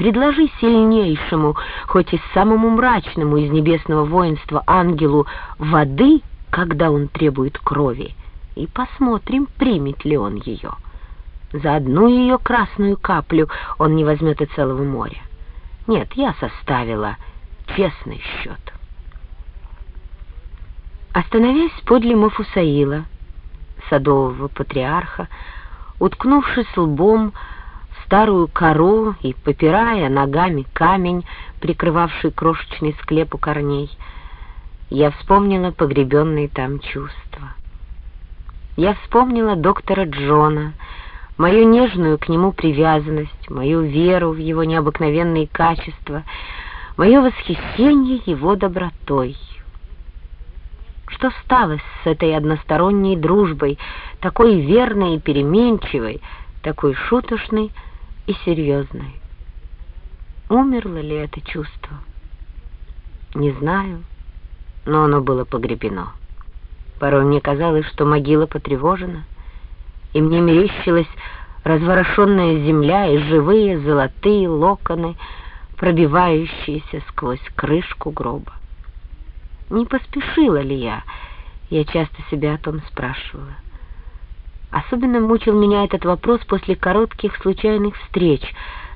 Предложи сильнейшему, хоть и самому мрачному из небесного воинства ангелу воды, когда он требует крови, и посмотрим, примет ли он ее. За одну ее красную каплю он не возьмет и целого моря. Нет, я составила честный счет. Остановясь подле Мафусаила, садового патриарха, уткнувшись лбом старую кору и попирая ногами камень, прикрывавший крошечный склеп у корней, я вспомнила погребенные там чувства. Я вспомнила доктора Джона, мою нежную к нему привязанность, мою веру в его необыкновенные качества, мое восхищение его добротой. Что стало с этой односторонней дружбой, такой верной и переменчивой, такой шуточной и серьезной? Умерло ли это чувство? Не знаю, но оно было погребено. Порой мне казалось, что могила потревожена, и мне мерещилась разворошенная земля и живые золотые локоны, пробивающиеся сквозь крышку гроба. Не поспешила ли я? Я часто себя о том спрашивала. Особенно мучил меня этот вопрос после коротких случайных встреч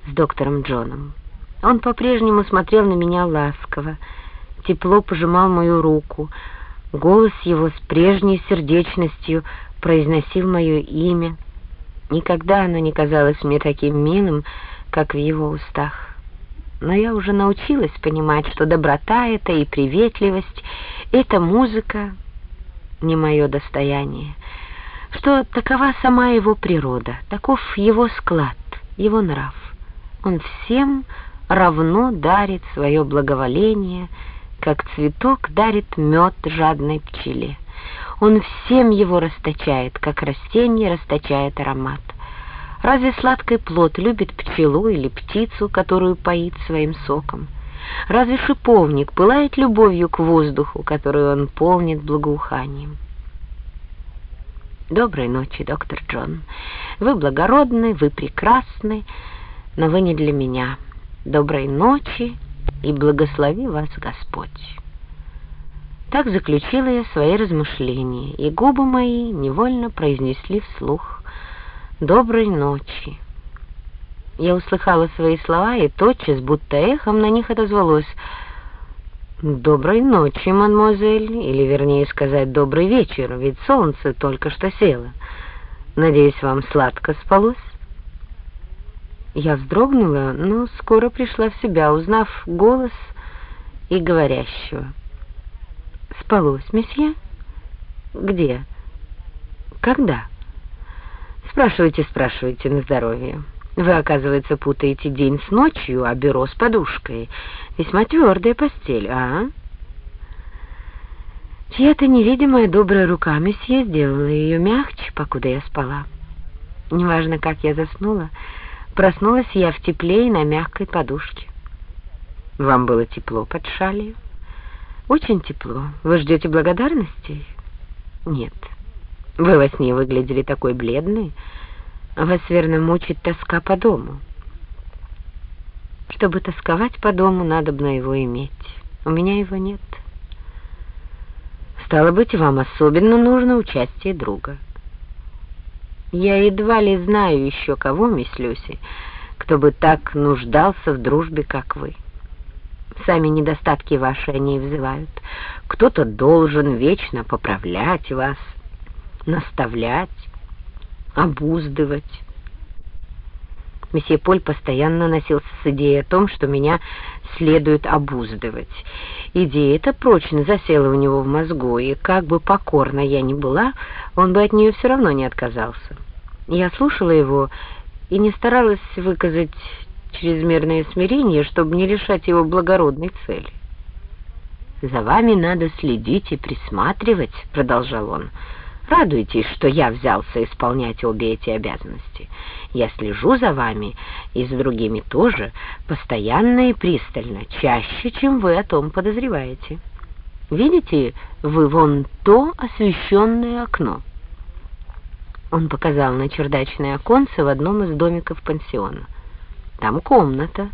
с доктором Джоном. Он по-прежнему смотрел на меня ласково, тепло пожимал мою руку. Голос его с прежней сердечностью произносил мое имя. Никогда оно не казалось мне таким милым, как в его устах но я уже научилась понимать, что доброта это и приветливость, это музыка не мое достояние, что такова сама его природа, таков его склад, его нрав. Он всем равно дарит свое благоволение, как цветок дарит мед жадной пчеле. Он всем его расточает, как растение расточает аромат. Разве сладкий плод любит пчелу или птицу, которую поит своим соком? Разве шиповник пылает любовью к воздуху, которую он полнит благоуханием? Доброй ночи, доктор Джон. Вы благородны, вы прекрасны, но вы не для меня. Доброй ночи и благослови вас Господь. Так заключила я свои размышления, и губы мои невольно произнесли вслух доброй ночи». Я услыхала свои слова, и тотчас, будто эхом, на них отозвалось «Доброй ночи, мадемуазель», или, вернее сказать, «Добрый вечер», ведь солнце только что село. Надеюсь, вам сладко спалось?» Я вздрогнула, но скоро пришла в себя, узнав голос и говорящего. «Спалось, месье? Где? Когда?» Спрашивайте, спрашивайте на здоровье. Вы, оказывается, путаете день с ночью, а бюро с подушкой. Весьма твердая постель, а? Чья-то невидимая добрая рука месье сделала ее мягче, покуда я спала. Неважно, как я заснула, проснулась я в тепле и на мягкой подушке. Вам было тепло под шалью? Очень тепло. Вы ждете благодарностей? Нет. Вы во сне выглядели такой бледной. Вас, верно, мучит тоска по дому. Чтобы тосковать по дому, надо бы на его иметь. У меня его нет. Стало быть, вам особенно нужно участие друга. Я едва ли знаю еще кого, мисс Люси, кто бы так нуждался в дружбе, как вы. Сами недостатки ваши они взывают. Кто-то должен вечно поправлять вас, наставлять, обуздывать. Месье Поль постоянно носился с идеей о том, что меня следует обуздывать. Идея эта прочно засела у него в мозгу, и как бы покорна я ни была, он бы от нее все равно не отказался. Я слушала его и не старалась выказать чрезмерное смирение, чтобы не лишать его благородной цели. «За вами надо следить и присматривать», — продолжал он, — Радуйтесь, что я взялся исполнять обе эти обязанности. Я слежу за вами и за другими тоже, постоянно и пристально, чаще, чем вы о том подозреваете. Видите вы вон то освещенное окно?» Он показал на чердачное оконце в одном из домиков пансиона. «Там комната».